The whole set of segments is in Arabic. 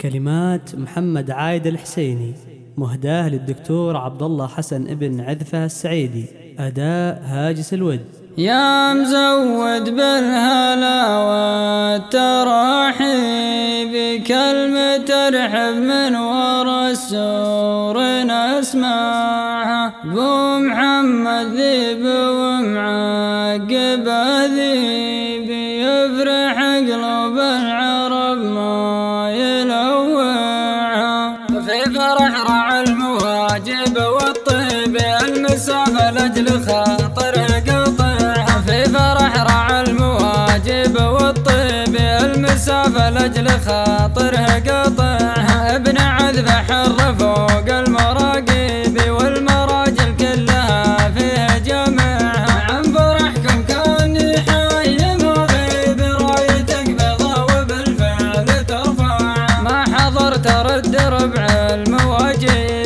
كلمات محمد عايد الحسيني مهداه للدكتور عبد الله حسن ابن عذفة السعيدي أداء هاجس الود. يا مزود بالهلا والتراحيب كلمة ترحب من ورا السور نسمعها. بو محمد ذيب المواجب والطيب المسافة لأجل خاطر المسافة لأجل خاطره قطعها ابن عذبة حر فوق المراقب والمراجل كلها فيه جمعها عن فرحكم كاني حي مغيب رايتك بيضا وبالفعل ترفع. ما حضرت رد ربع المواجب.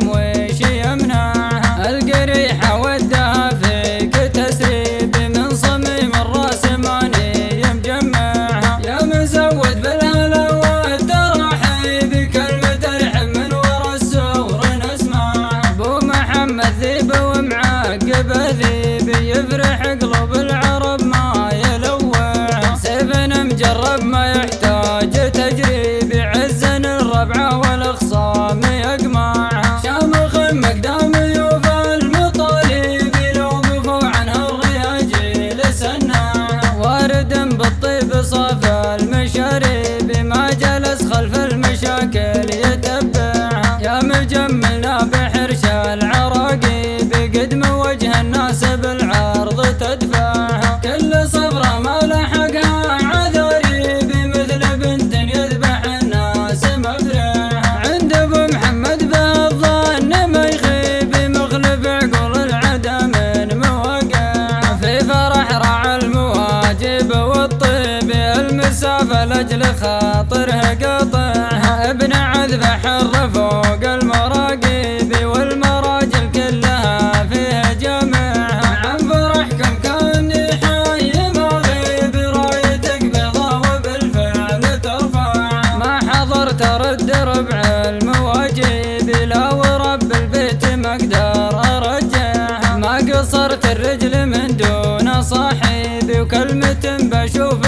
محدن لاجل خاطره قطعها. ابن عذبة حر فوق المراقب والمراجل كلها فيه جمعها عن فرحكم كاني حي مغيب رايتك بيضا وبالفعل ترفع. ما حضرت رد ربع المواجب لا ورب البيت ما أقدر ارجعها ما قصرت الرجل من دون صاحبي وكلمة بشوف